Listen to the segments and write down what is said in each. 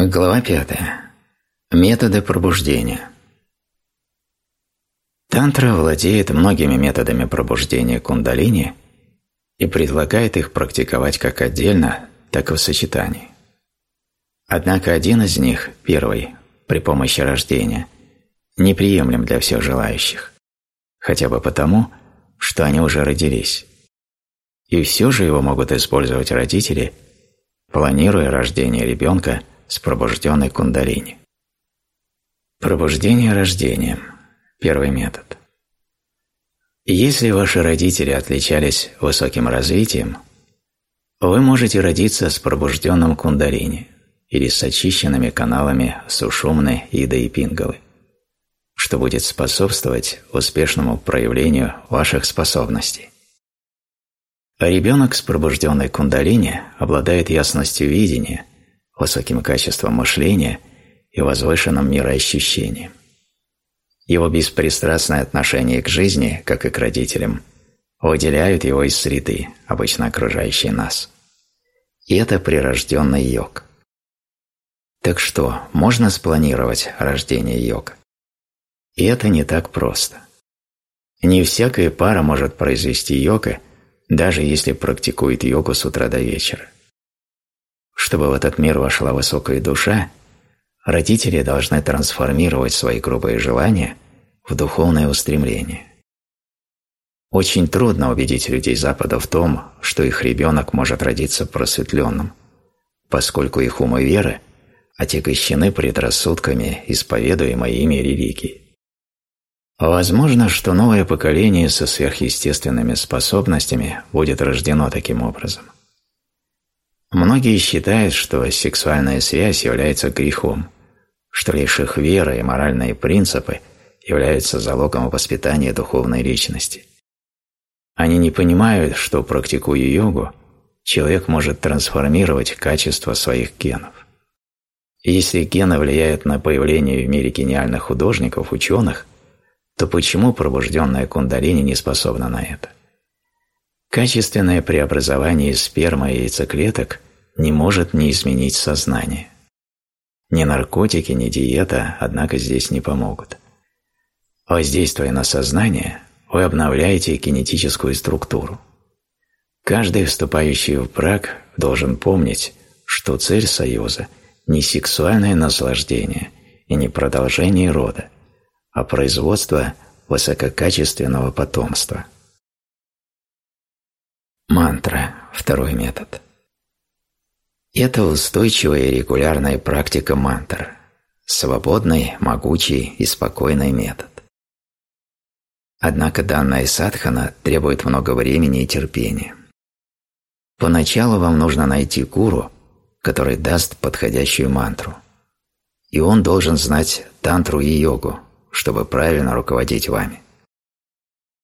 Глава пятая. Методы пробуждения. Тантра владеет многими методами пробуждения кундалини и предлагает их практиковать как отдельно, так и в сочетании. Однако один из них, первый, при помощи рождения, неприемлем для всех желающих, хотя бы потому, что они уже родились. И все же его могут использовать родители, планируя рождение ребенка – с пробужденной кундалини. Пробуждение рождением – первый метод. Если ваши родители отличались высоким развитием, вы можете родиться с пробужденным кундалини или с очищенными каналами сушумны, и пингалы, что будет способствовать успешному проявлению ваших способностей. ребенок с пробужденной кундалини обладает ясностью видения – высоким качеством мышления и возвышенным мироощущением. Его беспристрастное отношение к жизни, как и к родителям, выделяют его из среды, обычно окружающей нас. И это прирожденный йог. Так что, можно спланировать рождение йога? И это не так просто. Не всякая пара может произвести йога, даже если практикует йогу с утра до вечера. Чтобы в этот мир вошла высокая душа, родители должны трансформировать свои грубые желания в духовное устремление. Очень трудно убедить людей Запада в том, что их ребенок может родиться просветленным, поскольку их ум и вера отягощены предрассудками исповедуемой ими религии. Возможно, что новое поколение со сверхъестественными способностями будет рождено таким образом. Многие считают, что сексуальная связь является грехом, что лишь их вера и моральные принципы являются залогом воспитания духовной личности. Они не понимают, что, практикуя йогу, человек может трансформировать качество своих генов. если гены влияют на появление в мире гениальных художников, ученых, то почему пробужденная кундалини не способна на это? Качественное преобразование спермы и яйцеклеток не может не изменить сознание. Ни наркотики, ни диета, однако, здесь не помогут. Воздействуя на сознание, вы обновляете кинетическую структуру. Каждый, вступающий в брак, должен помнить, что цель союза – не сексуальное наслаждение и не продолжение рода, а производство высококачественного потомства – Мантра – второй метод. Это устойчивая и регулярная практика мантр, свободный, могучий и спокойный метод. Однако данная садхана требует много времени и терпения. Поначалу вам нужно найти гуру, который даст подходящую мантру. И он должен знать тантру и йогу, чтобы правильно руководить вами.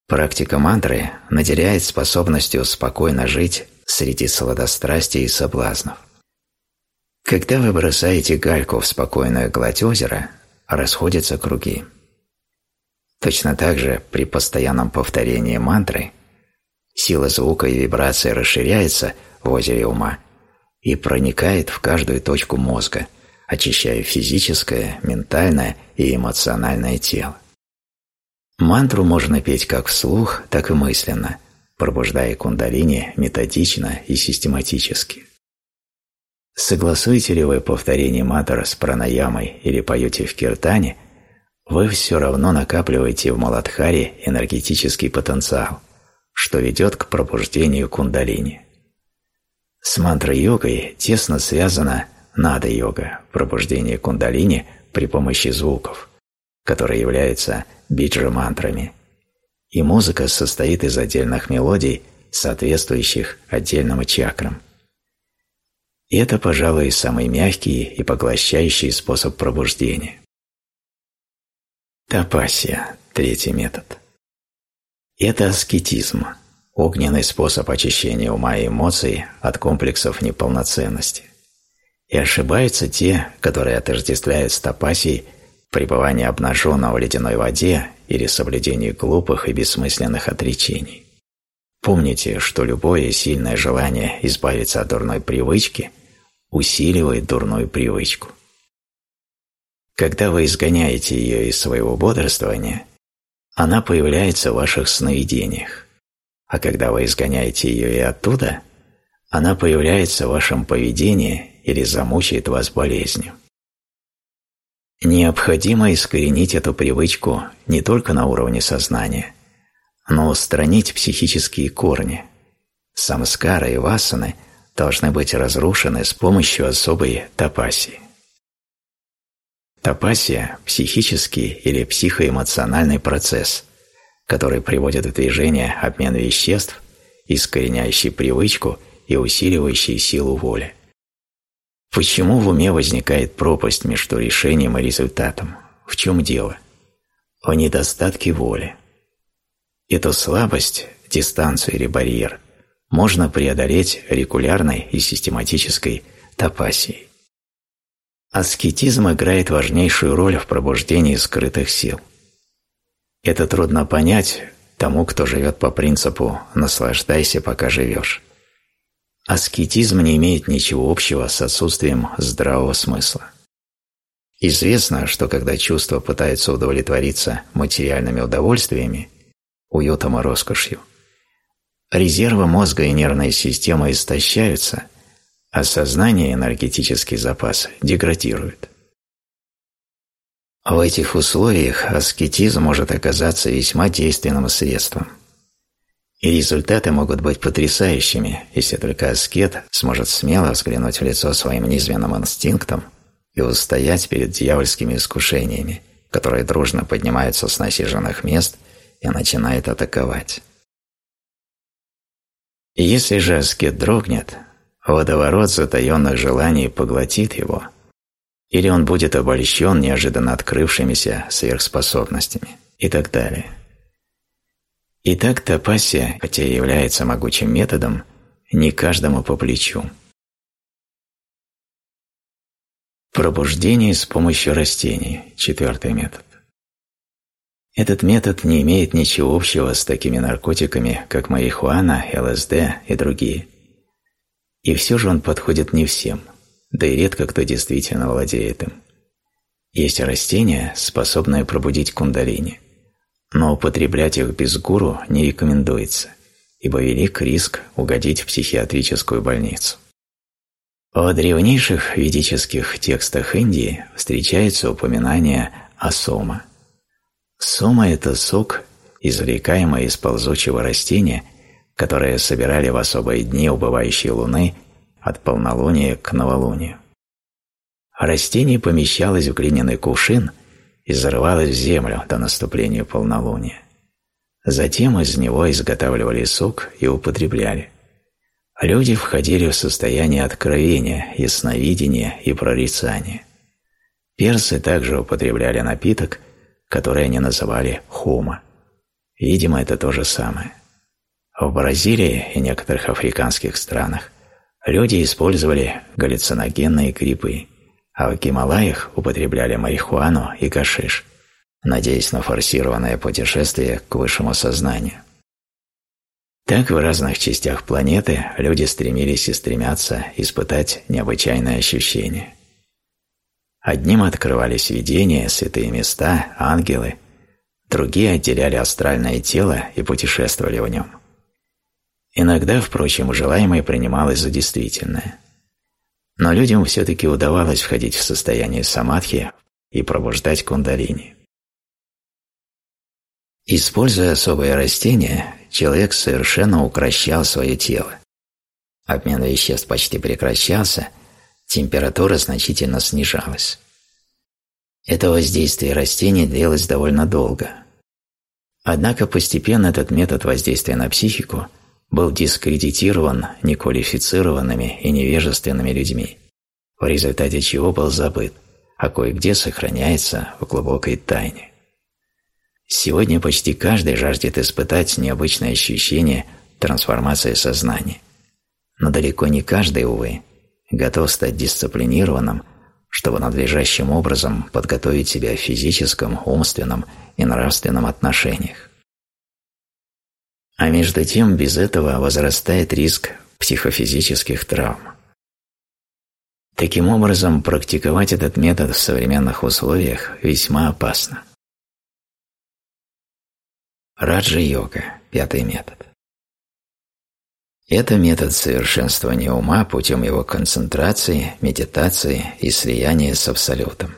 Практика мантры наделяет способностью спокойно жить среди сладострастия и соблазнов. Когда вы бросаете гальку в спокойную гладь озера, расходятся круги. Точно так же при постоянном повторении мантры сила звука и вибрации расширяется в озере ума и проникает в каждую точку мозга, очищая физическое, ментальное и эмоциональное тело. Мантру можно петь как вслух, так и мысленно, пробуждая кундалини методично и систематически. Согласуете ли вы повторение мантр с пранаямой или поете в киртане, вы все равно накапливаете в Маладхаре энергетический потенциал, что ведет к пробуждению кундалини. С мантрой-йогой тесно связана нада-йога, пробуждение кундалини при помощи звуков, которые являются биджа-мантрами, и музыка состоит из отдельных мелодий, соответствующих отдельным чакрам. И это, пожалуй, самый мягкий и поглощающий способ пробуждения. Тапасия – третий метод. Это аскетизм, огненный способ очищения ума и эмоций от комплексов неполноценности. И ошибаются те, которые отождествляют с тапасией пребывание обнаженного в ледяной воде или соблюдение глупых и бессмысленных отречений. Помните, что любое сильное желание избавиться от дурной привычки усиливает дурную привычку – Когда вы изгоняете ее из своего бодрствования, она появляется в ваших сновидениях, а когда вы изгоняете ее и оттуда, она появляется в вашем поведении или замучает вас болезнью. Необходимо искоренить эту привычку не только на уровне сознания, но устранить психические корни. Самскара и васаны должны быть разрушены с помощью особой тапасии. Тапасия – психический или психоэмоциональный процесс, который приводит в движение обмен веществ, искореняющий привычку и усиливающий силу воли. Почему в уме возникает пропасть между решением и результатом? В чем дело? В недостатке воли. Эту слабость, дистанцию или барьер можно преодолеть регулярной и систематической тапасией. Аскетизм играет важнейшую роль в пробуждении скрытых сил. Это трудно понять тому, кто живет по принципу «наслаждайся, пока живешь». Аскетизм не имеет ничего общего с отсутствием здравого смысла. Известно, что когда чувства пытаются удовлетвориться материальными удовольствиями, уютом и роскошью, резервы мозга и нервной системы истощаются, а сознание и энергетический запас деградируют. В этих условиях аскетизм может оказаться весьма действенным средством – и результаты могут быть потрясающими, если только аскет сможет смело взглянуть в лицо своим низменным инстинктам и устоять перед дьявольскими искушениями, которые дружно поднимаются с насиженных мест и начинают атаковать. И если же аскет дрогнет, водоворот затаенных желаний поглотит его, или он будет обольщен неожиданно открывшимися сверхспособностями и так далее – Итак, тапасия, хотя и является могучим методом, не каждому по плечу. Пробуждение с помощью растений – четвертый метод. Этот метод не имеет ничего общего с такими наркотиками, как марихуана, ЛСД и другие. И все же он подходит не всем, да и редко кто действительно владеет им. Есть растения, способные пробудить кундалини но употреблять их без гуру не рекомендуется, ибо велик риск угодить в психиатрическую больницу. В древнейших ведических текстах Индии встречается упоминание о сома. Сома – это сок, извлекаемый из ползучего растения, которое собирали в особые дни убывающей луны от полнолуния к новолунию. Растение помещалось в глиняный кувшин – и зарывалась в землю до наступления полнолуния. Затем из него изготавливали сок и употребляли. Люди входили в состояние откровения, ясновидения и прорицания. Персы также употребляли напиток, который они называли хума. Видимо, это то же самое. В Бразилии и некоторых африканских странах люди использовали галлюциногенные грибы а в Гималаях употребляли марихуану и гашиш, надеясь на форсированное путешествие к высшему сознанию. Так в разных частях планеты люди стремились и стремятся испытать необычайные ощущения. Одним открывались видения, святые места, ангелы, другие отделяли астральное тело и путешествовали в нем. Иногда, впрочем, желаемое принималось за действительное – но людям все-таки удавалось входить в состояние самадхи и пробуждать кундалини. Используя особые растения, человек совершенно укращал свое тело. Обмен веществ почти прекращался, температура значительно снижалась. Это воздействие растений длилось довольно долго. Однако постепенно этот метод воздействия на психику – был дискредитирован неквалифицированными и невежественными людьми, в результате чего был забыт, а кое-где сохраняется в глубокой тайне. Сегодня почти каждый жаждет испытать необычное ощущение трансформации сознания. Но далеко не каждый, увы, готов стать дисциплинированным, чтобы надлежащим образом подготовить себя в физическом, умственном и нравственном отношениях. А между тем без этого возрастает риск психофизических травм. Таким образом, практиковать этот метод в современных условиях весьма опасно. Раджа-йога – пятый метод. Это метод совершенствования ума путем его концентрации, медитации и слияния с Абсолютом.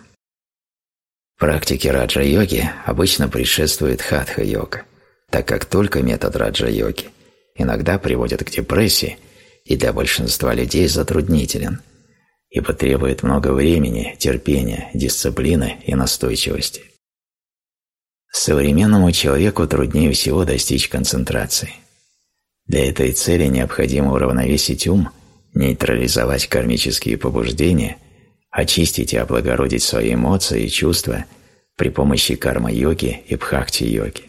Практике раджа-йоги обычно предшествует хатха-йога, так как только метод раджа-йоги иногда приводит к депрессии и для большинства людей затруднителен, ибо требует много времени, терпения, дисциплины и настойчивости. Современному человеку труднее всего достичь концентрации – для этой цели необходимо уравновесить ум, нейтрализовать кармические побуждения, очистить и облагородить свои эмоции и чувства при помощи карма-йоги и бхакти-йоги.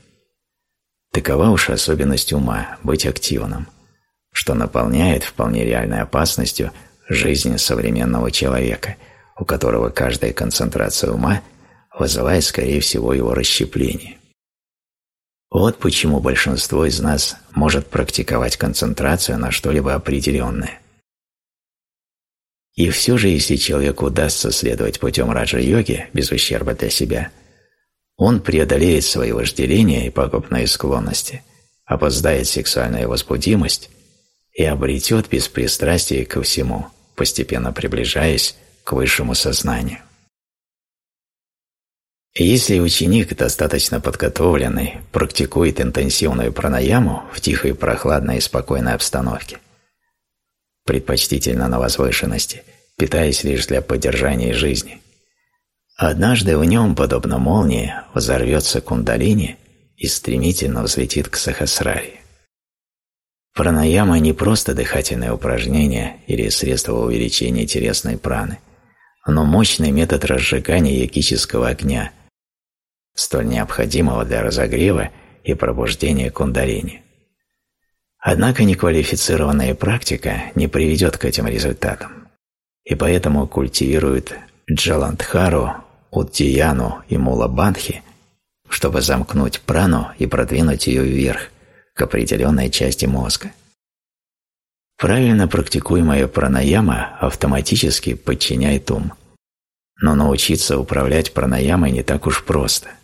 Такова уж особенность ума – быть активным, что наполняет вполне реальной опасностью жизнь современного человека, у которого каждая концентрация ума вызывает, скорее всего, его расщепление. Вот почему большинство из нас может практиковать концентрацию на что-либо определенное. И все же, если человеку удастся следовать путем раджа-йоги без ущерба для себя, он преодолеет свои вожделения и пагубные склонности, опоздает сексуальную возбудимость и обретет беспристрастие ко всему, постепенно приближаясь к высшему сознанию. Если ученик, достаточно подготовленный, практикует интенсивную пранаяму в тихой, прохладной и спокойной обстановке, предпочтительно на возвышенности, питаясь лишь для поддержания жизни, однажды в нем, подобно молнии, взорвется кундалини и стремительно взлетит к сахасраре. Пранаяма не просто дыхательное упражнение или средство увеличения телесной праны, но мощный метод разжигания йогического огня – столь необходимого для разогрева и пробуждения кундалини. Однако неквалифицированная практика не приведет к этим результатам, и поэтому культивируют Джаландхару, Уддияну и Мулабандхи, чтобы замкнуть прану и продвинуть ее вверх, к определенной части мозга. Правильно практикуемая пранаяма автоматически подчиняет ум, но научиться управлять пранаямой не так уж просто –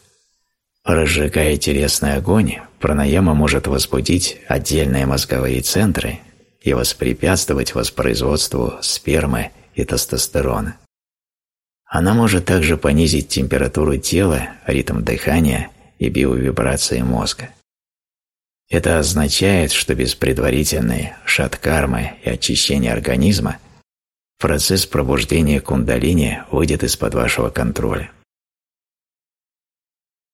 Разжигая телесный огонь, пранаяма может возбудить отдельные мозговые центры и воспрепятствовать воспроизводству спермы и тестостерона. Она может также понизить температуру тела, ритм дыхания и биовибрации мозга. Это означает, что без предварительной шаткармы и очищения организма процесс пробуждения кундалини выйдет из-под вашего контроля.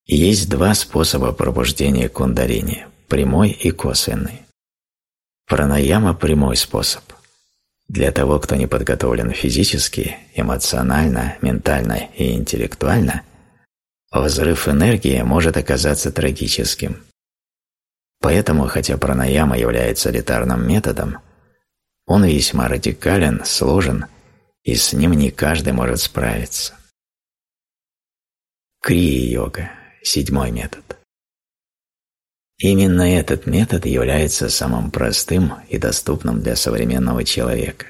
Есть два способа пробуждения кундалини – прямой и косвенный. Пранаяма – прямой способ. Для того, кто не подготовлен физически, эмоционально, ментально и интеллектуально, взрыв энергии может оказаться трагическим. Поэтому, хотя пранаяма является элитарным методом, он весьма радикален, сложен, и с ним не каждый может справиться. Крия-йога седьмой метод. Именно этот метод является самым простым и доступным для современного человека,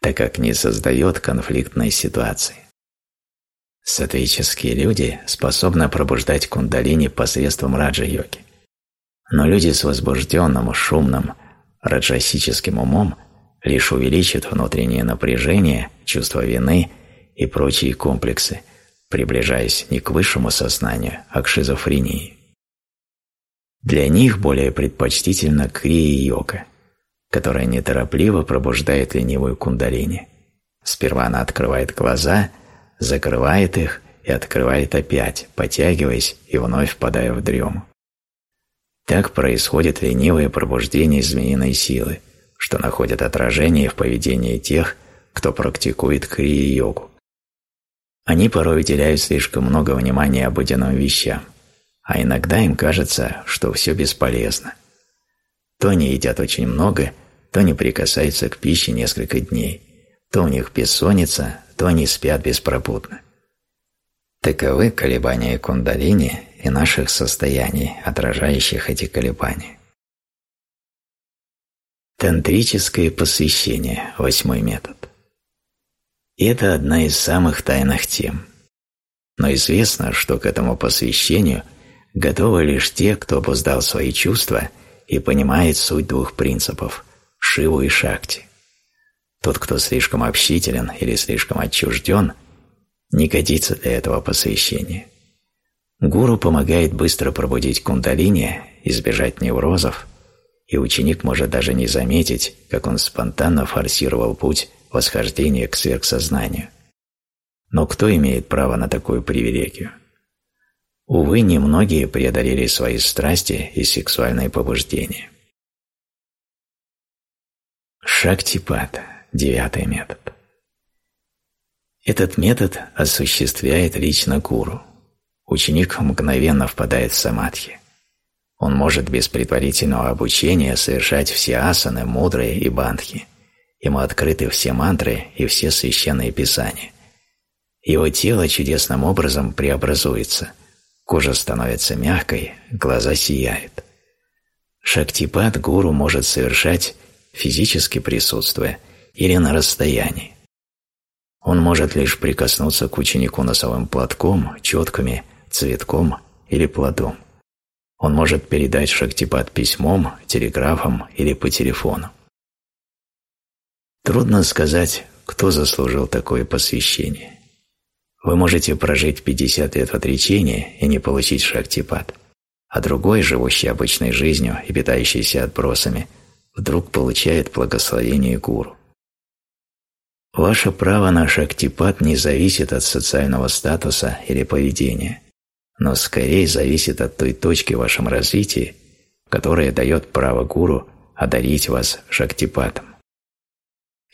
так как не создает конфликтной ситуации. Сатвические люди способны пробуждать кундалини посредством раджа-йоги. Но люди с возбужденным, шумным, раджасическим умом лишь увеличат внутреннее напряжение, чувство вины и прочие комплексы – приближаясь не к высшему сознанию, а к шизофрении. Для них более предпочтительна крия-йога, которая неторопливо пробуждает ленивую кундалини. Сперва она открывает глаза, закрывает их и открывает опять, потягиваясь и вновь впадая в дрему. Так происходит ленивое пробуждение змеиной силы, что находит отражение в поведении тех, кто практикует крия-йогу. Они порой уделяют слишком много внимания обыденным вещам, а иногда им кажется, что все бесполезно. То они едят очень много, то не прикасаются к пище несколько дней, то у них бессонница, то они спят беспропутно. Таковы колебания кундалини и наших состояний, отражающих эти колебания. Тантрическое посвящение – восьмой метод. Это одна из самых тайных тем. Но известно, что к этому посвящению готовы лишь те, кто обуздал свои чувства и понимает суть двух принципов – Шиву и Шакти. Тот, кто слишком общителен или слишком отчужден, не годится для этого посвящения. Гуру помогает быстро пробудить кундалини, избежать неврозов, и ученик может даже не заметить, как он спонтанно форсировал путь восхождения к сверхсознанию. Но кто имеет право на такую привилегию? Увы, немногие преодолели свои страсти и сексуальные побуждения. Шактипат – девятый метод. Этот метод осуществляет лично гуру. Ученик мгновенно впадает в самадхи. Он может без предварительного обучения совершать все асаны, мудрые и бандхи. Ему открыты все мантры и все священные писания. Его тело чудесным образом преобразуется. Кожа становится мягкой, глаза сияют. Шактипад гуру может совершать физически присутствуя или на расстоянии. Он может лишь прикоснуться к ученику носовым платком, четками, цветком или плодом. Он может передать шактипад письмом, телеграфом или по телефону. Трудно сказать, кто заслужил такое посвящение. Вы можете прожить 50 лет в отречении и не получить шактипад, а другой, живущий обычной жизнью и питающийся отбросами, вдруг получает благословение гуру. Ваше право на шактипад не зависит от социального статуса или поведения, но скорее зависит от той точки в вашем развитии, которая дает право гуру одарить вас шактипатом.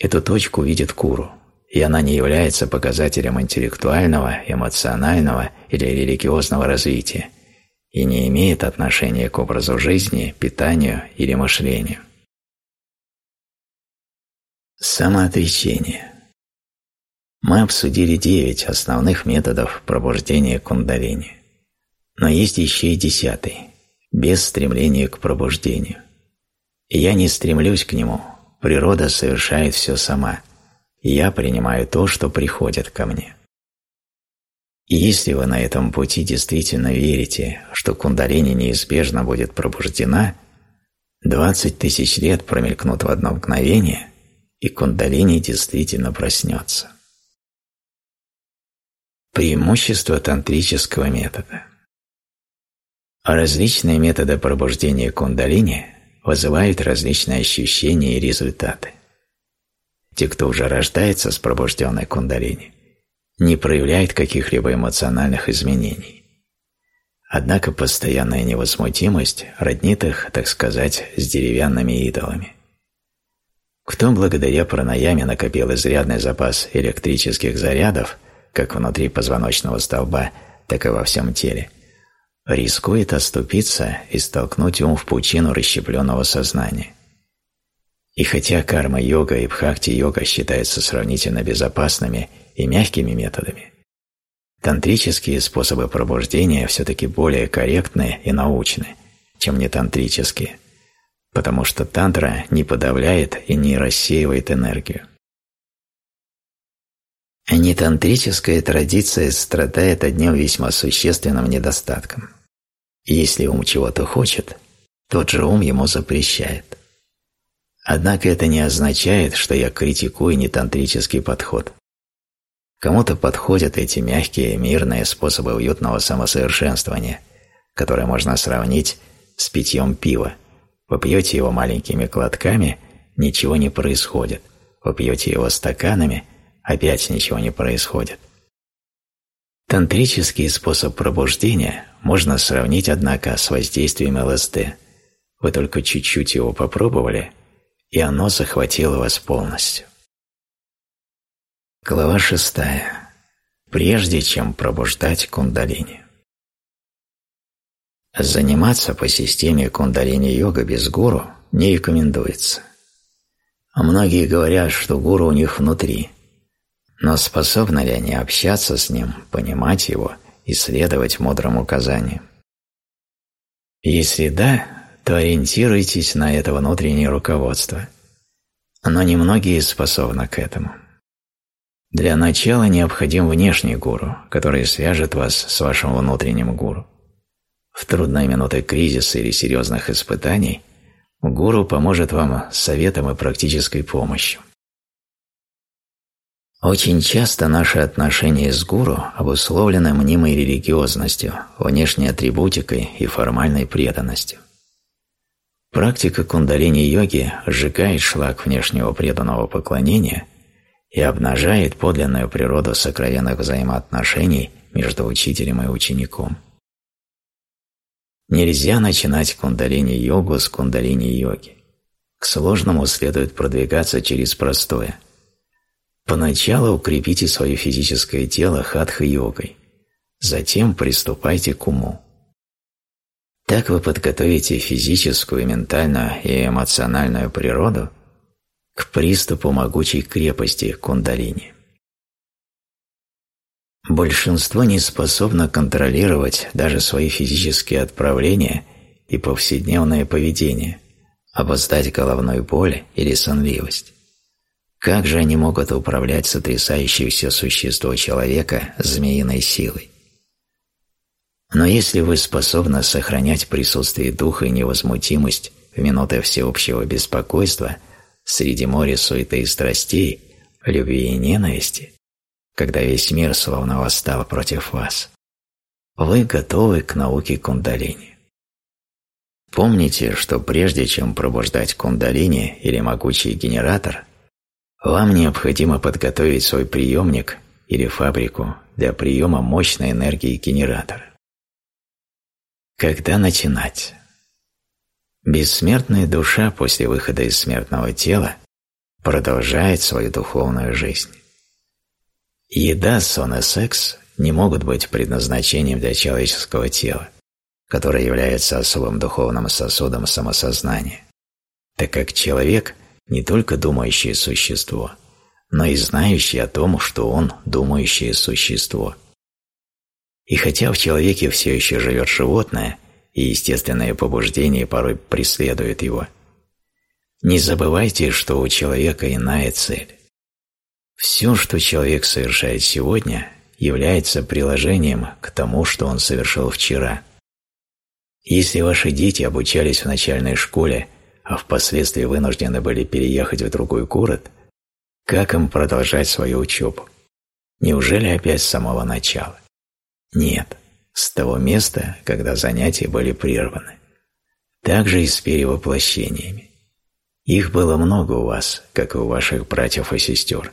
Эту точку видит гуру, и она не является показателем интеллектуального, эмоционального или религиозного развития и не имеет отношения к образу жизни, питанию или мышлению. Самоотречение мы обсудили девять основных методов пробуждения кундалини. Но есть еще и десятый – без стремления к пробуждению. И я не стремлюсь к нему, природа совершает все сама, я принимаю то, что приходит ко мне. И если вы на этом пути действительно верите, что кундалини неизбежно будет пробуждена, 20 тысяч лет промелькнут в одно мгновение, и кундалини действительно проснется. Преимущество тантрического метода Различные методы пробуждения кундалини вызывают различные ощущения и результаты. Те, кто уже рождается с пробужденной кундалини, не проявляют каких-либо эмоциональных изменений. Однако постоянная невозмутимость роднит их, так сказать, с деревянными идолами. Кто благодаря пранаяме накопил изрядный запас электрических зарядов – как внутри позвоночного столба, так и во всем теле, рискует оступиться и столкнуть ум в пучину расщепленного сознания. И хотя карма-йога и бхакти-йога считаются сравнительно безопасными и мягкими методами, тантрические способы пробуждения все-таки более корректны и научны, чем нетантрические, потому что тантра не подавляет и не рассеивает энергию. А нетантрическая традиция страдает одним весьма существенным недостатком. Если ум чего-то хочет, тот же ум ему запрещает. Однако это не означает, что я критикую нетантрический подход. Кому-то подходят эти мягкие, мирные способы уютного самосовершенствования, которые можно сравнить с питьем пива. Вы пьете его маленькими глотками, ничего не происходит. Вы пьете его стаканами – опять ничего не происходит. Тантрический способ пробуждения можно сравнить, однако, с воздействием ЛСД. Вы только чуть-чуть его попробовали, и оно захватило вас полностью. Глава шестая. Прежде чем пробуждать кундалини. Заниматься по системе кундалини-йога без гуру не рекомендуется. Многие говорят, что гуру у них внутри – но способны ли они общаться с ним, понимать его и следовать мудрым указаниям? Если да, то ориентируйтесь на это внутреннее руководство. Но немногие способны к этому. Для начала необходим внешний гуру, который свяжет вас с вашим внутренним гуру. В трудные минуты кризиса или серьезных испытаний гуру поможет вам советом и практической помощью. Очень часто наши отношения с гуру обусловлены мнимой религиозностью, внешней атрибутикой и формальной преданностью. Практика кундалини-йоги сжигает шлак внешнего преданного поклонения и обнажает подлинную природу сокровенных взаимоотношений между учителем и учеником. Нельзя начинать кундалини-йогу с кундалини-йоги. К сложному следует продвигаться через простое – Поначалу укрепите свое физическое тело хатха-йогой, затем приступайте к уму. Так вы подготовите физическую, ментальную и эмоциональную природу к приступу могучей крепости кундалини. Большинство не способно контролировать даже свои физические отправления и повседневное поведение, обуздать головную боль или сонливость. Как же они могут управлять сотрясающееся существо человека змеиной силой? Но если вы способны сохранять присутствие духа и невозмутимость в минуты всеобщего беспокойства среди моря суеты и страстей, любви и ненависти, когда весь мир словно восстал против вас, вы готовы к науке кундалини. Помните, что прежде чем пробуждать кундалини или могучий генератор – вам необходимо подготовить свой приемник или фабрику для приема мощной энергии генератора. Когда начинать? Бессмертная душа после выхода из смертного тела продолжает свою духовную жизнь. Еда, сон и секс не могут быть предназначением для человеческого тела, которое является особым духовным сосудом самосознания, так как человек не только думающее существо, но и знающее о том, что он думающее существо. И хотя в человеке все еще живет животное, и естественное побуждение порой преследует его, не забывайте, что у человека иная цель. Все, что человек совершает сегодня, является приложением к тому, что он совершил вчера. Если ваши дети обучались в начальной школе – а впоследствии вынуждены были переехать в другой город, как им продолжать свою учебу? Неужели опять с самого начала? Нет, с того места, когда занятия были прерваны. Так же и с перевоплощениями. Их было много у вас, как и у ваших братьев и сестер.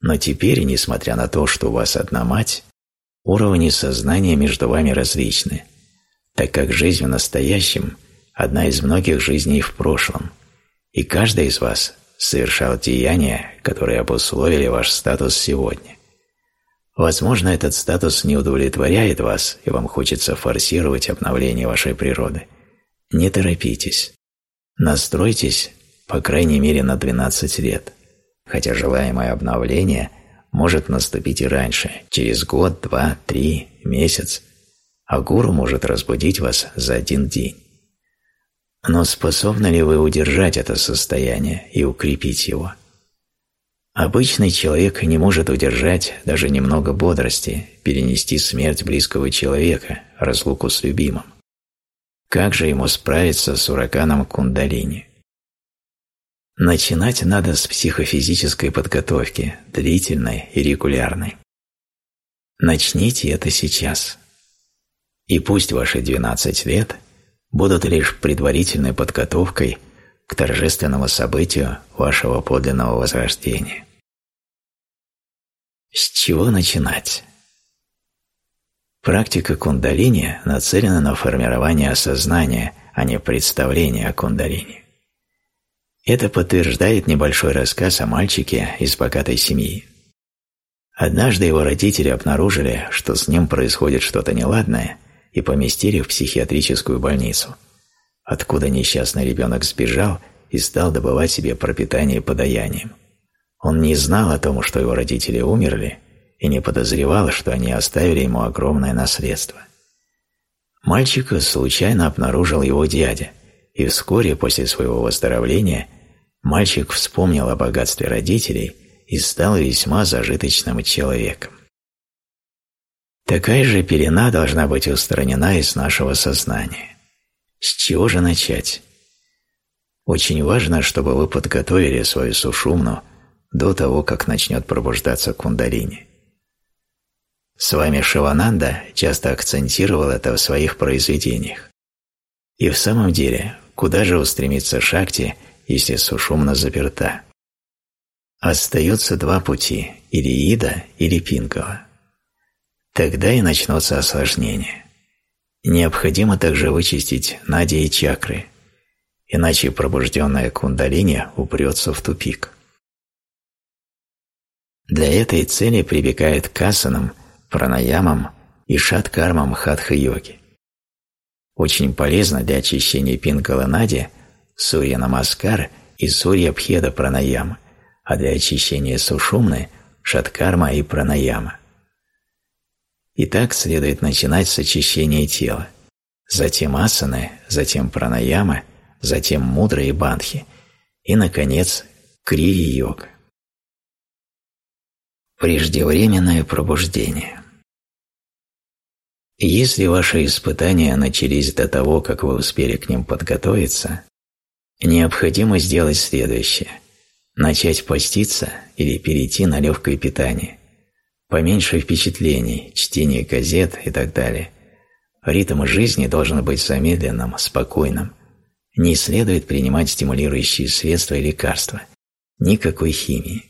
Но теперь, несмотря на то, что у вас одна мать, уровни сознания между вами различны, так как жизнь в настоящем одна из многих жизней в прошлом, и каждый из вас совершал деяния, которые обусловили ваш статус сегодня. Возможно, этот статус не удовлетворяет вас, и вам хочется форсировать обновление вашей природы. Не торопитесь. Настройтесь, по крайней мере, на 12 лет, хотя желаемое обновление может наступить и раньше, через год, два, три, месяц, а гуру может разбудить вас за один день. Но способны ли вы удержать это состояние и укрепить его? Обычный человек не может удержать даже немного бодрости, перенести смерть близкого человека, разлуку с любимым. Как же ему справиться с ураканом кундалини? Начинать надо с психофизической подготовки, длительной и регулярной. Начните это сейчас. И пусть ваши 12 лет будут лишь предварительной подготовкой к торжественному событию вашего подлинного возрождения. С чего начинать? Практика кундалини нацелена на формирование осознания, а не представления о кундалини. Это подтверждает небольшой рассказ о мальчике из богатой семьи. Однажды его родители обнаружили, что с ним происходит что-то неладное, и поместили в психиатрическую больницу, откуда несчастный ребенок сбежал и стал добывать себе пропитание подаянием. Он не знал о том, что его родители умерли, и не подозревал, что они оставили ему огромное наследство. Мальчика случайно обнаружил его дядя, и вскоре после своего выздоровления мальчик вспомнил о богатстве родителей и стал весьма зажиточным человеком. Такая же пелена должна быть устранена из нашего сознания. С чего же начать? Очень важно, чтобы вы подготовили свою сушумну до того, как начнет пробуждаться кундалини. С вами Шивананда часто акцентировал это в своих произведениях. И в самом деле, куда же устремиться Шакти, если сушумна заперта? Остается два пути – или Ида, или Пингала. Тогда и начнутся осложнения. Необходимо также вычистить нади и чакры, иначе пробужденная кундалини упрется в тупик. Для этой цели прибегает к асанам, пранаямам и шаткармам хатха-йоги. Очень полезно для очищения пингала нади сурья намаскар и сурья пхеда пранаяма, а для очищения сушумны шаткарма и пранаяма. Итак, следует начинать с очищения тела, затем асаны, затем пранаяма, затем мудра и бандхи и, наконец, крия-йога. Преждевременное пробуждение Если ваши испытания начались до того, как вы успели к ним подготовиться, необходимо сделать следующее – начать поститься или перейти на легкое питание, поменьше впечатлений, чтение газет и так далее. Ритм жизни должен быть замедленным, спокойным. Не следует принимать стимулирующие средства и лекарства. Никакой химии.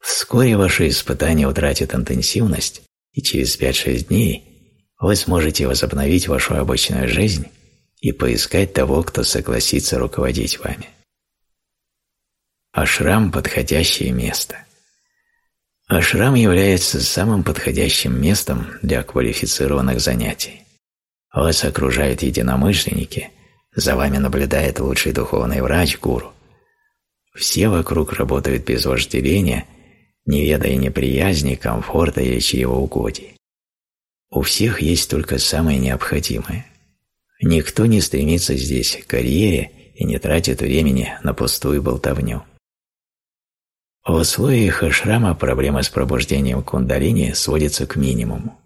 Вскоре ваши испытания утратят интенсивность, и через 5-6 дней вы сможете возобновить вашу обычную жизнь и поискать того, кто согласится руководить вами. Ашрам – подходящее место. Ашрам является самым подходящим местом для квалифицированных занятий. Вас окружают единомышленники, за вами наблюдает лучший духовный врач, гуру. Все вокруг работают без вожделения – не ведая неприязни, комфорта или чревоугодий. У всех есть только самое необходимое. Никто не стремится здесь к карьере и не тратит времени на пустую болтовню. В условиях ашрама проблема с пробуждением кундалини сводится к минимуму.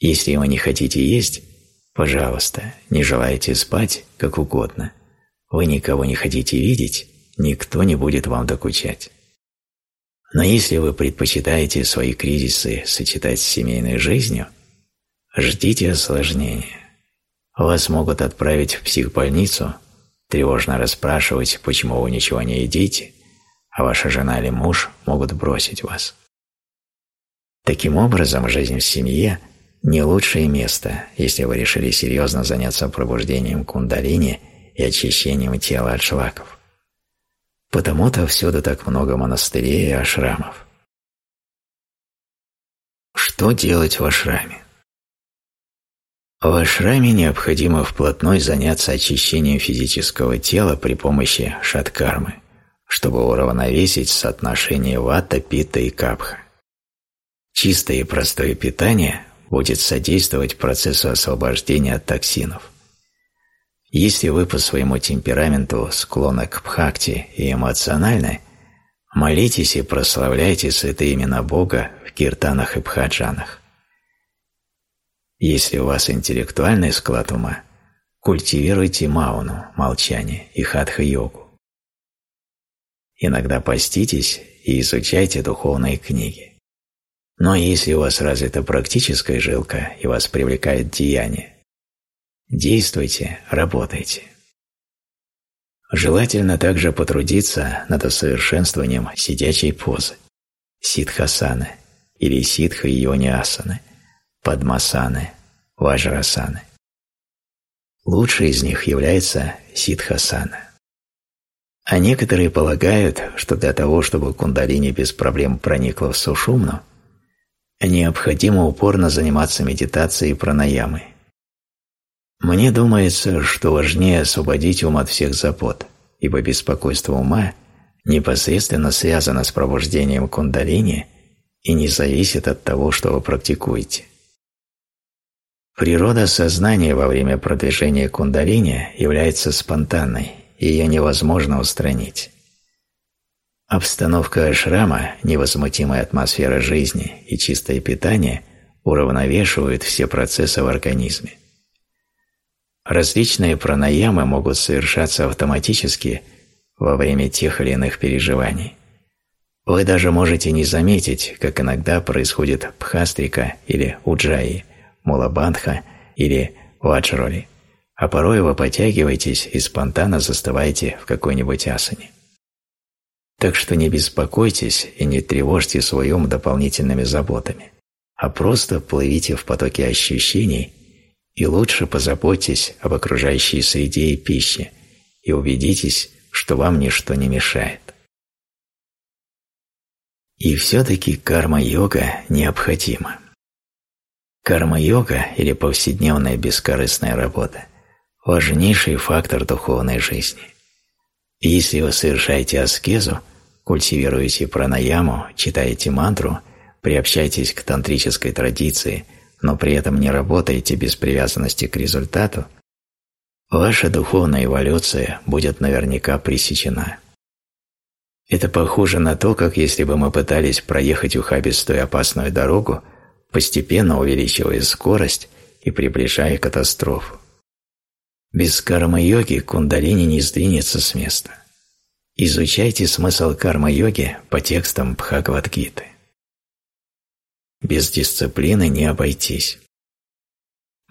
Если вы не хотите есть, пожалуйста, не желаете спать, как угодно. Вы никого не хотите видеть, никто не будет вам докучать. Но если вы предпочитаете свои кризисы сочетать с семейной жизнью, ждите осложнения. Вас могут отправить в психбольницу, тревожно расспрашивать, почему вы ничего не едите, а ваша жена или муж могут бросить вас. Таким образом, жизнь в семье – не лучшее место, если вы решили серьезно заняться пробуждением кундалини и очищением тела от шлаков. Потому-то всюду так много монастырей и ашрамов. Что делать в ашраме? В ашраме необходимо вплотную заняться очищением физического тела при помощи шаткармы, чтобы уравновесить соотношение вата, пита и капха. Чистое и простое питание будет содействовать процессу освобождения от токсинов. Если вы по своему темпераменту склонны к бхакти и эмоциональны, молитесь и прославляйте святые имена Бога в киртанах и бхаджанах. Если у вас интеллектуальный склад ума, культивируйте мауну, молчание и хатха-йогу. Иногда поститесь и изучайте духовные книги. Но если у вас развита практическая жилка и вас привлекает деяние, Действуйте, работайте. Желательно также потрудиться над усовершенствованием сидячей позы, ситхасаны или ситха-йони-асаны, падмасаны, ваджрасаны. Лучший из них является ситхасана. А некоторые полагают, что для того, чтобы кундалини без проблем проникла в сушумну, необходимо упорно заниматься медитацией пранаямой. Мне думается, что важнее освободить ум от всех забот, ибо беспокойство ума непосредственно связано с пробуждением кундалини и не зависит от того, что вы практикуете. Природа сознания во время продвижения кундалини является спонтанной, и ее невозможно устранить. Обстановка ашрама, невозмутимая атмосфера жизни и чистое питание уравновешивают все процессы в организме. Различные пранаямы могут совершаться автоматически во время тех или иных переживаний. Вы даже можете не заметить, как иногда происходит пхастрика или уджаи, мулабандха или ваджроли, а порой вы потягиваетесь и спонтанно застываете в какой-нибудь асане. Так что не беспокойтесь и не тревожьте свой ум дополнительными заботами, а просто плывите в потоке ощущений и лучше позаботьтесь об окружающей среде и пище и убедитесь, что вам ничто не мешает. И все-таки карма-йога необходима. Карма-йога или повседневная бескорыстная работа – важнейший фактор духовной жизни. Если вы совершаете аскезу, культивируете пранаяму, читаете мантру, приобщаетесь к тантрической традиции, но при этом не работаете без привязанности к результату, ваша духовная эволюция будет наверняка пресечена. Это похоже на то, как если бы мы пытались проехать ухабистую опасную дорогу, постепенно увеличивая скорость и приближая катастрофу. Без карма-йоги кундалини не сдвинется с места. Изучайте смысл карма-йоги по текстам Бхагавадгиты. Без дисциплины не обойтись.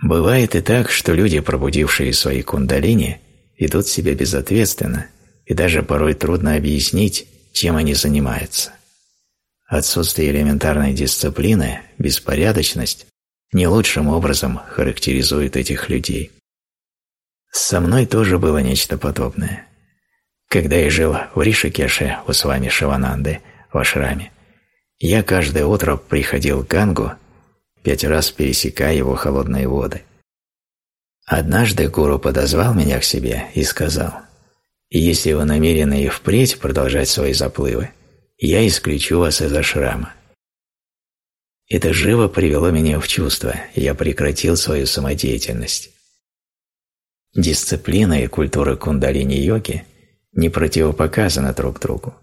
Бывает и так, что люди, пробудившие свои кундалини, ведут себя безответственно, и даже порой трудно объяснить, чем они занимаются. Отсутствие элементарной дисциплины, беспорядочность не лучшим образом характеризует этих людей. Со мной тоже было нечто подобное. Когда я жил в Ришикеше у с вами Шивананды в ашраме, я каждое утро приходил к Гангу, пять раз пересекая его холодные воды. Однажды гуру подозвал меня к себе и сказал, «Если вы намерены и впредь продолжать свои заплывы, я исключу вас из ашрама». Это живо привело меня в чувство, и я прекратил свою самодеятельность. Дисциплина и культура кундалини-йоги не противопоказаны друг другу,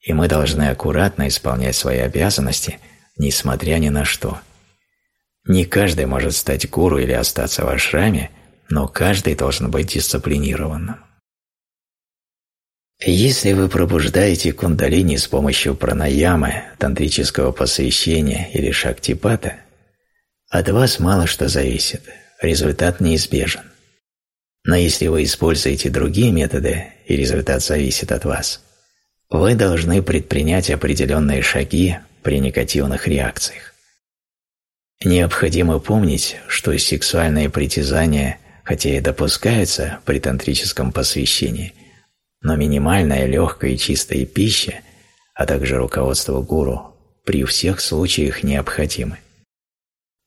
и мы должны аккуратно исполнять свои обязанности, несмотря ни на что. Не каждый может стать гуру или остаться в ашраме, но каждый должен быть дисциплинированным. Если вы пробуждаете кундалини с помощью пранаямы, тантрического посвящения или шактипата, от вас мало что зависит, результат неизбежен. Но если вы используете другие методы, и результат зависит от вас, вы должны предпринять определенные шаги при негативных реакциях. Необходимо помнить, что сексуальные притязания, хотя и допускаются при тантрическом посвящении, но минимальная легкая и чистая пища, а также руководство гуру при всех случаях необходимы.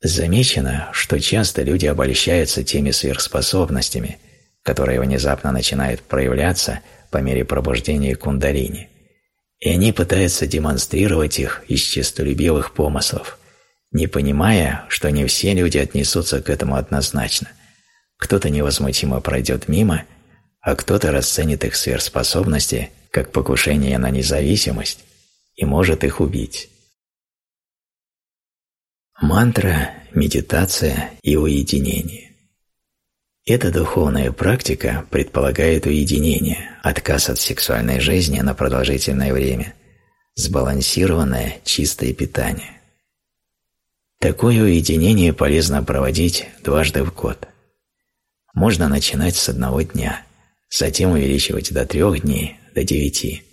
Замечено, что часто люди обольщаются теми сверхспособностями, которые внезапно начинают проявляться по мере пробуждения кундалини, и они пытаются демонстрировать их из честолюбивых помыслов, не понимая, что не все люди отнесутся к этому однозначно. Кто-то невозмутимо пройдет мимо, а кто-то расценит их сверхспособности как покушение на независимость и может их убить. Мантра, медитация и уединение. Эта духовная практика предполагает уединение, отказ от сексуальной жизни на продолжительное время, сбалансированное чистое питание. Такое уединение полезно проводить дважды в год. Можно начинать с одного дня, затем увеличивать до трех дней, до девяти.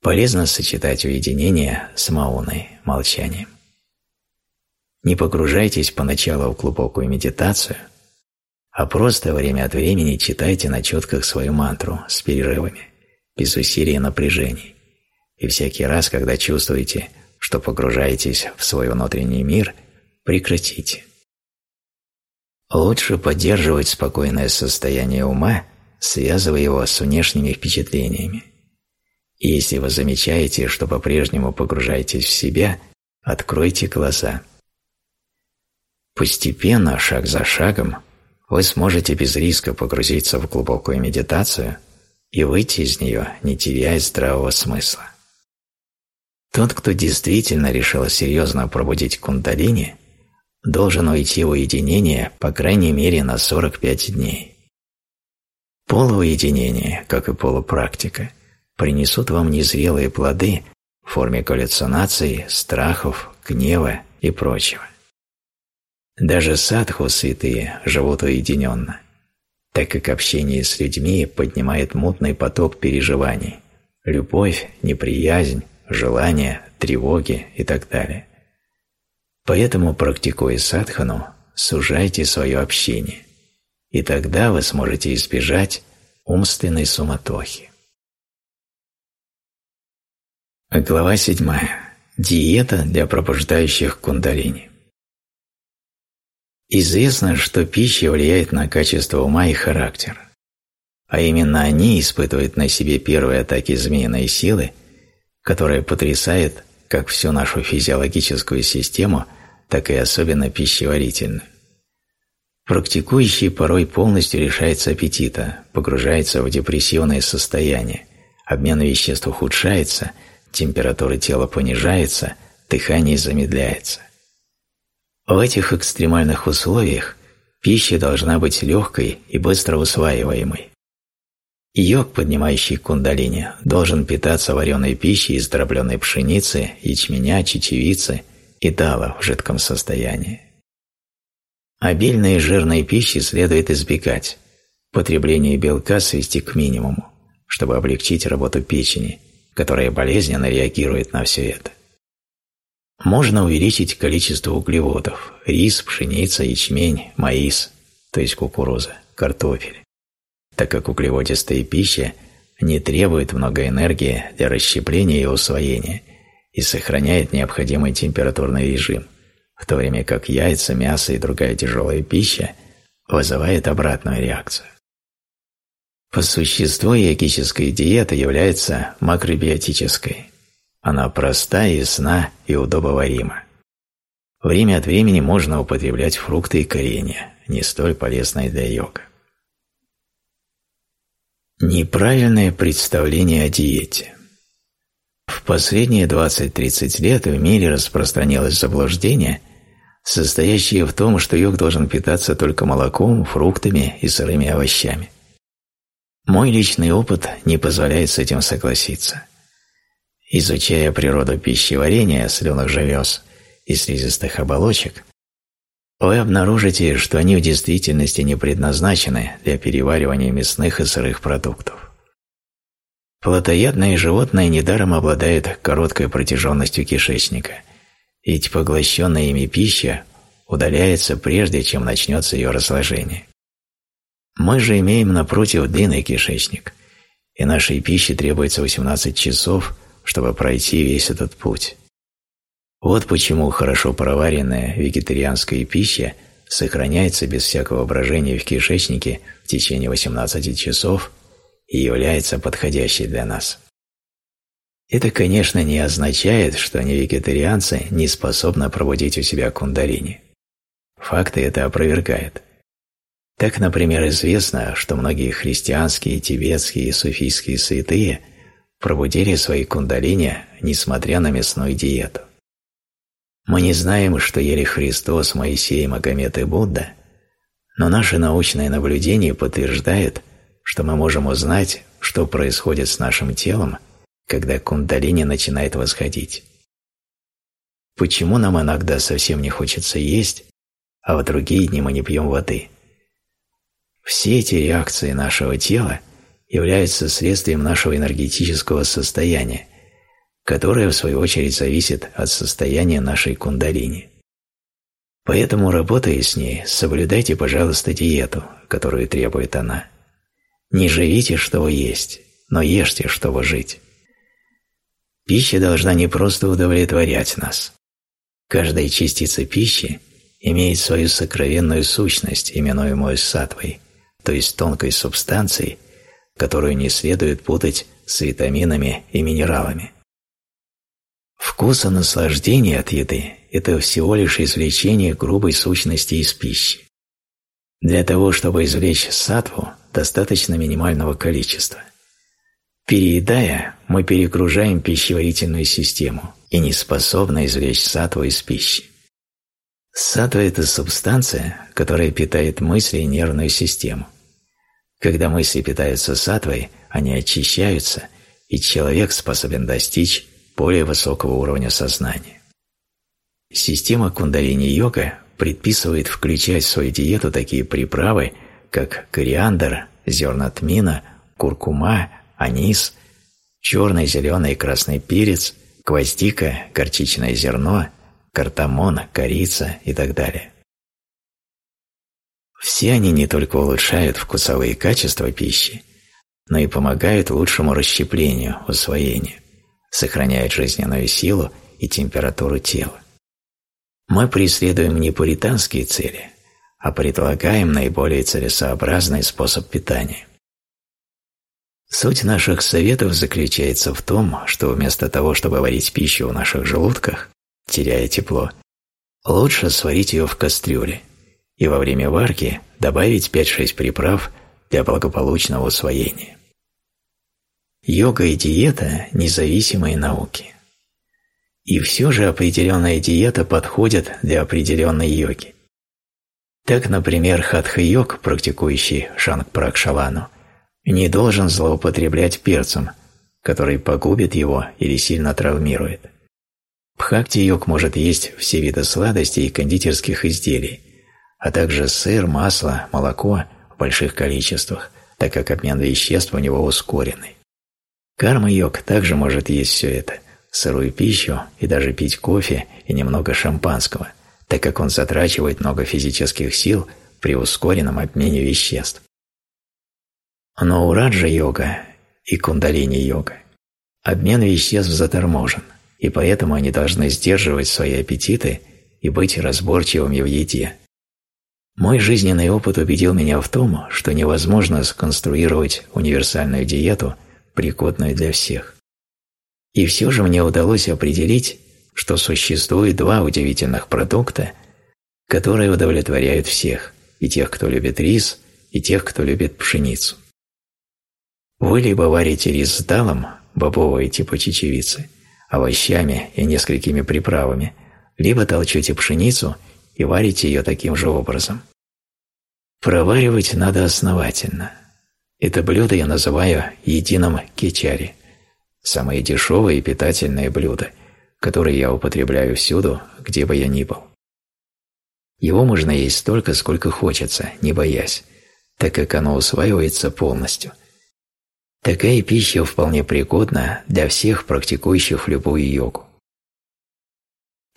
Полезно сочетать уединение с мауной, молчанием. Не погружайтесь поначалу в глубокую медитацию – а просто время от времени читайте на четках свою мантру с перерывами, без усилия и напряжений. И всякий раз, когда чувствуете, что погружаетесь в свой внутренний мир, прекратите. Лучше поддерживать спокойное состояние ума, связывая его с внешними впечатлениями. И если вы замечаете, что по-прежнему погружаетесь в себя, откройте глаза. Постепенно, шаг за шагом, вы сможете без риска погрузиться в глубокую медитацию, и выйти из нее, не теряя здравого смысла. Тот, кто действительно решил серьезно пробудить кундалини, должен уйти в уединение по крайней мере на 45 дней. Полууединение, как и полупрактика, принесут вам незрелые плоды в форме галлюцинаций, страхов, гнева и прочего. Даже садху святые живут уединенно, так как общение с людьми поднимает мутный поток переживаний – любовь, неприязнь, желания, тревоги и так далее. Поэтому, практикуя садхану, сужайте свое общение, и тогда вы сможете избежать умственной суматохи. Глава 7. Диета для пробуждающих кундалини. Известно, что пища влияет на качество ума и характер, а именно они испытывают на себе первые атаки змеиной силы, которая потрясает как всю нашу физиологическую систему, так и особенно пищеварительную. Практикующий порой полностью лишается аппетита, погружается в депрессивное состояние, обмен веществ ухудшается, температура тела понижается, дыхание замедляется. В этих экстремальных условиях пища должна быть легкой и быстро усваиваемой. Йог, поднимающий кундалини, должен питаться вареной пищей из дробленой пшеницы, ячменя, чечевицы и дала в жидком состоянии. Обильной и жирной пищи следует избегать, потребление белка свести к минимуму, чтобы облегчить работу печени, которая болезненно реагирует на все это. Можно увеличить количество углеводов – рис, пшеница, ячмень, маис, то есть кукуруза, картофель, так как углеводистая пища не требует много энергии для расщепления и усвоения и сохраняет необходимый температурный режим – в то время как яйца, мясо и другая тяжелая пища вызывает обратную реакцию. По существу йогическая диета является макробиотической. Она проста, ясна и удобоварима. Время от времени можно употреблять фрукты и коренья, не столь полезные для йога. Неправильное представление о диете. В последние 20-30 лет в мире распространилось заблуждение, состоящее в том, что йог должен питаться только молоком, фруктами и сырыми овощами. Мой личный опыт не позволяет с этим согласиться. Изучая природу пищеварения слюных желез и слизистых оболочек, вы обнаружите, что они в действительности не предназначены для переваривания мясных и сырых продуктов. Плотоядные животные недаром обладают короткой протяженностью кишечника, ведь поглощенная ими пища удаляется прежде, чем начнется ее разложение. Мы же имеем напротив длинный кишечник, и нашей пище требуется 18 часов, чтобы пройти весь этот путь. Вот почему хорошо проваренная вегетарианская пища сохраняется без всякого брожения в кишечнике в течение 18 часов и является подходящей для нас. Это, конечно, не означает, что невегетарианцы не способны пробудить у себя кундалини. Факты это опровергают. Так, например, известно, что многие христианские, тибетские и суфийские святые пробудили свои кундалини, несмотря на мясную диету. Мы не знаем, что ели Христос, Моисей, Магомед и Будда, но наши научные наблюдения подтверждают, что мы можем узнать, что происходит с нашим телом, когда кундалини начинает восходить. Почему нам иногда совсем не хочется есть, а в другие дни мы не пьем воды? Все эти реакции нашего тела являются следствием нашего энергетического состояния, которое в свою очередь зависит от состояния нашей кундалини. Поэтому, работая с ней, соблюдайте, пожалуйста, диету, которую требует она – не живите, чтобы есть, но ешьте, чтобы жить. Пища должна не просто удовлетворять нас. Каждая частица пищи имеет свою сокровенную сущность, именуемую сатвой, то есть тонкой субстанцией, которую не следует путать с витаминами и минералами. Вкус и наслаждение от еды – это всего лишь извлечение грубой сущности из пищи. Для того, чтобы извлечь сатву, достаточно минимального количества. Переедая, мы перегружаем пищеварительную систему и не способны извлечь сатву из пищи. Сатва – это субстанция, которая питает мысли и нервную систему. Когда мысли питаются сатвой, они очищаются, и человек способен достичь более высокого уровня сознания. Система кундалини-йога предписывает включать в свою диету такие приправы, как кориандр, зерна тмина, куркума, анис, черный, зеленый и красный перец, гвоздика, горчичное зерно, картамон, корица и так далее. Все они не только улучшают вкусовые качества пищи, но и помогают лучшему расщеплению, усвоению, сохраняют жизненную силу и температуру тела. Мы преследуем не пуританские цели, а предлагаем наиболее целесообразный способ питания. Суть наших советов заключается в том, что вместо того, чтобы варить пищу в наших желудках, теряя тепло, лучше сварить ее в кастрюле и во время варки добавить 5-6 приправ для благополучного усвоения. Йога и диета – независимые науки. И все же определенная диета подходит для определенной йоги. Так, например, хатха-йог, практикующий шанг-пракшавану, не должен злоупотреблять перцем, который погубит его или сильно травмирует. Бхакти-йог может есть все виды сладостей и кондитерских изделий, а также сыр, масло, молоко в больших количествах, так как обмен веществ у него ускоренный. Карма-йог также может есть все это, сырую пищу и даже пить кофе и немного шампанского, так как он затрачивает много физических сил при ускоренном обмене веществ. Но у раджа-йога и кундалини-йога обмен веществ заторможен, и поэтому они должны сдерживать свои аппетиты и быть разборчивыми в еде. Мой жизненный опыт убедил меня в том, что невозможно сконструировать универсальную диету, пригодную для всех. И все же мне удалось определить, что существует два удивительных продукта, которые удовлетворяют всех, и тех, кто любит рис, и тех, кто любит пшеницу. Вы либо варите рис с далом, бобовой типа чечевицы, овощами и несколькими приправами, либо толчете пшеницу и варите ее таким же образом. Проваривать надо основательно. Это блюдо я называю единым кичари самое дешевое и питательное блюдо, которое я употребляю всюду, где бы я ни был. Его можно есть столько, сколько хочется, не боясь, так как оно усваивается полностью. Такая пища вполне пригодна для всех практикующих любую йогу.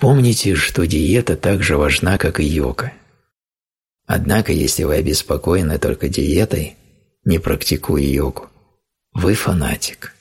Помните, что диета так же важна, как и йога. Однако, если вы обеспокоены только диетой, не практикуя йогу, вы фанатик.